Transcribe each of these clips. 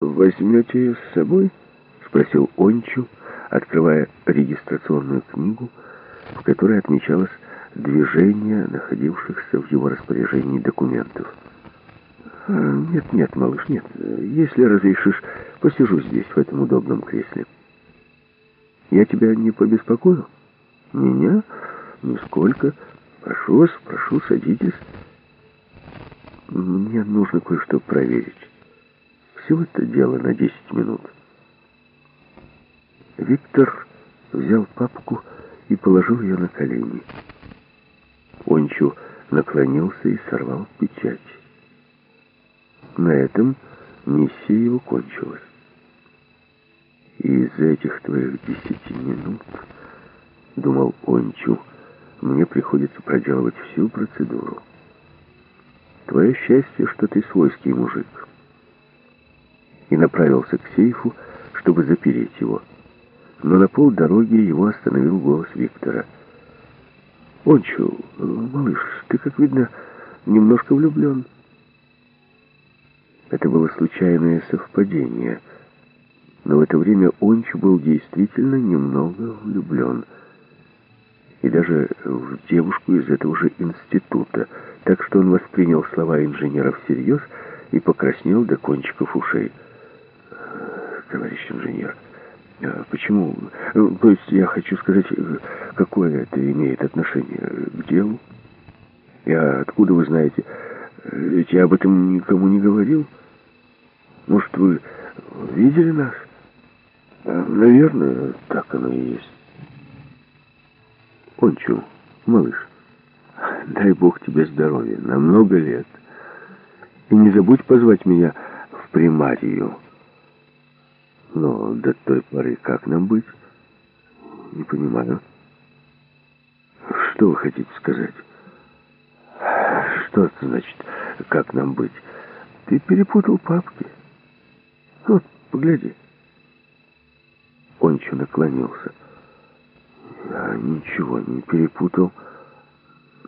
«Возьмете ее с собой?» — спросил Ончу, открывая регистрационную книгу, в которой отмечалось движение находившихся в его распоряжении документов. А, «Нет, нет, малыш, нет. Если разрешишь, посижу здесь, в этом удобном кресле. Я тебя не побеспокою?» «Меня? Нисколько. Прошу вас, прошу, садитесь. Мне нужно кое-что проверить. Всего-то дело на 10 минут». Виктор взял папку и положил ее на колени. Ончу наклонился и сорвал печать. На этом миссия его кончилась. И из этих твоих десяти минут, думал Ончу, мне приходится проделывать всю процедуру. Твое счастье, что ты свойский мужик. И направился к сейфу, чтобы запереть его. Но на полдороги его остановил голос Виктора — Ончу, малыш, ты, как видно, немножко влюблен. Это было случайное совпадение. Но в это время Ончу был действительно немного влюблен. И даже в девушку из этого же института. Так что он воспринял слова инженера всерьез и покраснел до кончиков ушей. «Товарищ инженер», а почему? То есть я хочу сказать, какое это имеет отношение к делу? И откуда вы знаете? Ведь я об этом никому не говорил. Может, вы видели нас? Наверное, так оно и есть. Кончу, малыш. Дай Бог тебе здоровья на много лет. И не забудь позвать меня в примарию. Но до той поры как нам быть? Не понимаю. Что вы хотите сказать? Что это значит, как нам быть? Ты перепутал папки. Вот, погляди. Ончо наклонился. Я ничего не перепутал.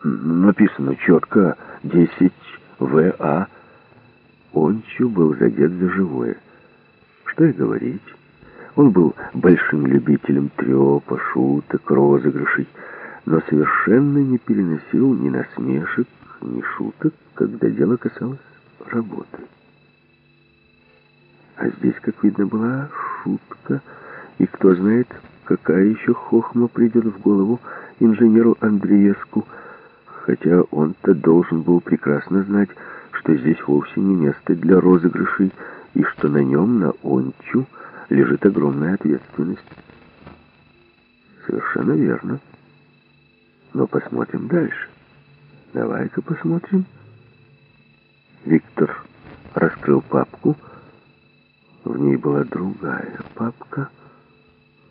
Написано четко 10 ВА. Ончо был задет за живое. Что и говорить. Он был большим любителем трепа, шуток, розыгрышей, но совершенно не переносил ни насмешек, ни шуток, когда дело касалось работы. А здесь, как видно, была шутка, и кто знает, какая еще хохма придет в голову инженеру Андреевску, хотя он-то должен был прекрасно знать, что здесь вовсе не место для розыгрышей, и что на нем, на Ончу, лежит огромная ответственность. Совершенно верно. Но посмотрим дальше. Давай-ка посмотрим. Виктор раскрыл папку. В ней была другая папка,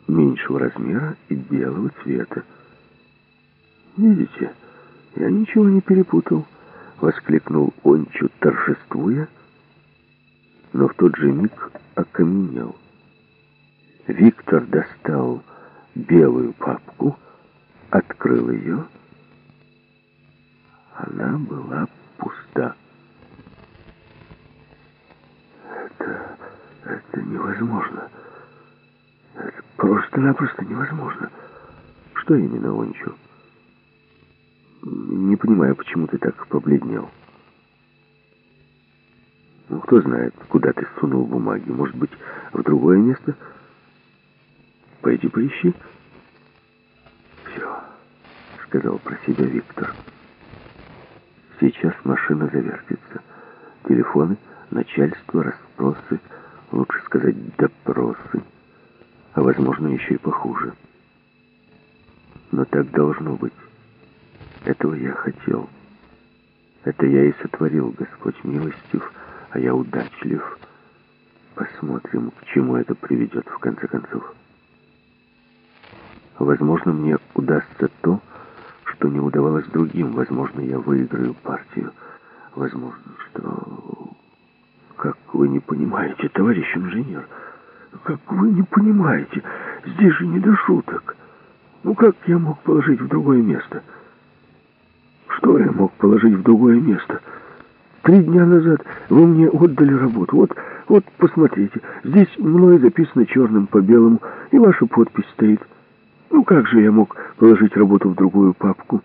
меньшего размера и белого цвета. «Видите, я ничего не перепутал», — воскликнул Ончу, торжествуя, — но в тот же миг окаменел. Виктор достал белую папку, открыл ее. Она была пуста. Это... это невозможно. Это просто-напросто невозможно. Что именно, Ончу? Не понимаю, почему ты так побледнел. Ну, кто знает, куда ты сунул бумаги. Может быть, в другое место? Пойди поищи. Все, сказал про себя Виктор. Сейчас машина завертится. Телефоны, начальство, расспросы, лучше сказать, допросы. А возможно, еще и похуже. Но так должно быть. Этого я хотел. Это я и сотворил, Господь милостив, а я удачлив. Посмотрим, к чему это приведет в конце концов. Возможно, мне удастся то, что не удавалось другим. Возможно, я выиграю партию. Возможно, что... Как вы не понимаете, товарищ инженер? Как вы не понимаете? Здесь же не до шуток. Ну, как я мог положить в другое место? Что я мог положить в другое место? Три дня назад вы мне отдали работу. Вот, Вот, посмотрите, здесь мной записано черным по белому, и ваша подпись стоит. Ну как же я мог положить работу в другую папку?»